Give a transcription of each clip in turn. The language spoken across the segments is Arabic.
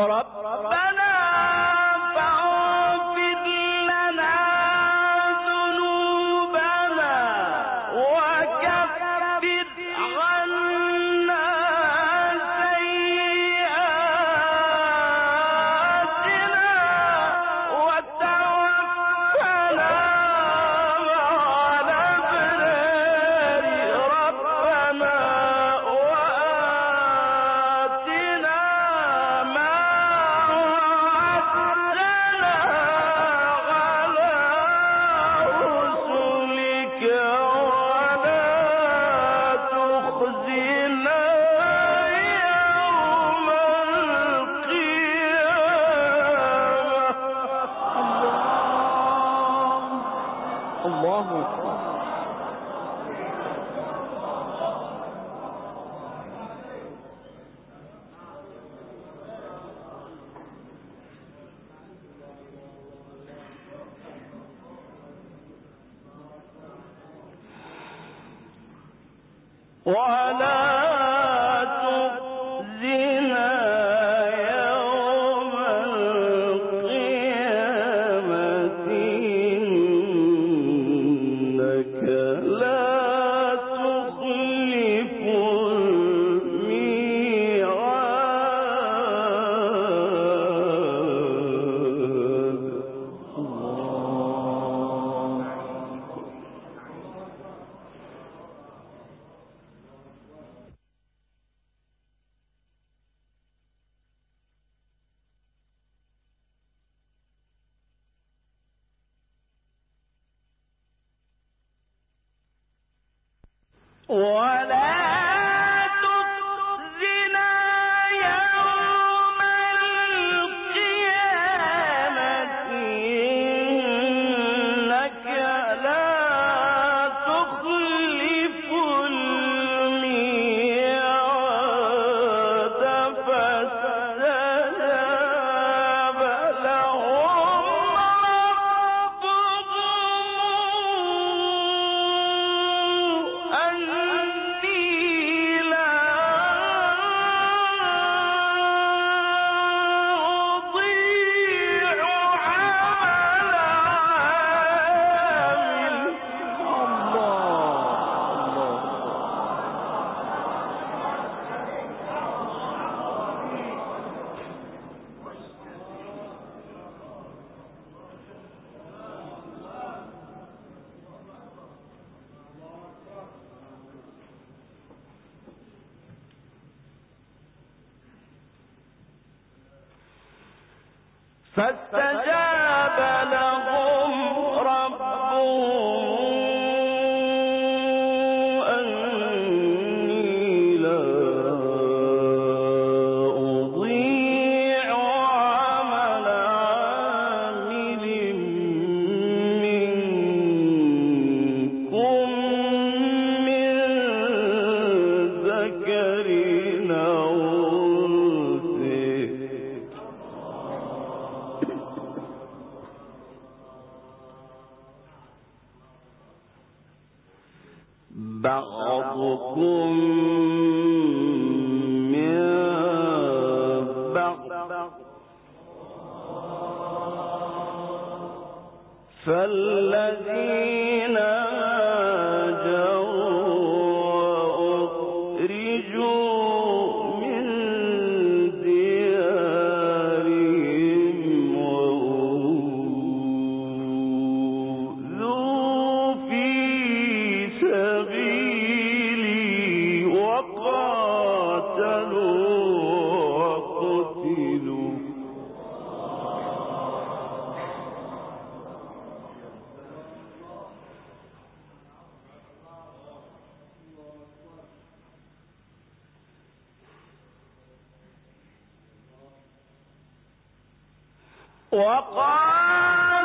ربنا ولا ولا فاستجاب لهم ربهم. بعضكم من بعض. فالذين وقاتلوا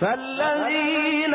فالذين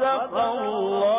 صدق الله.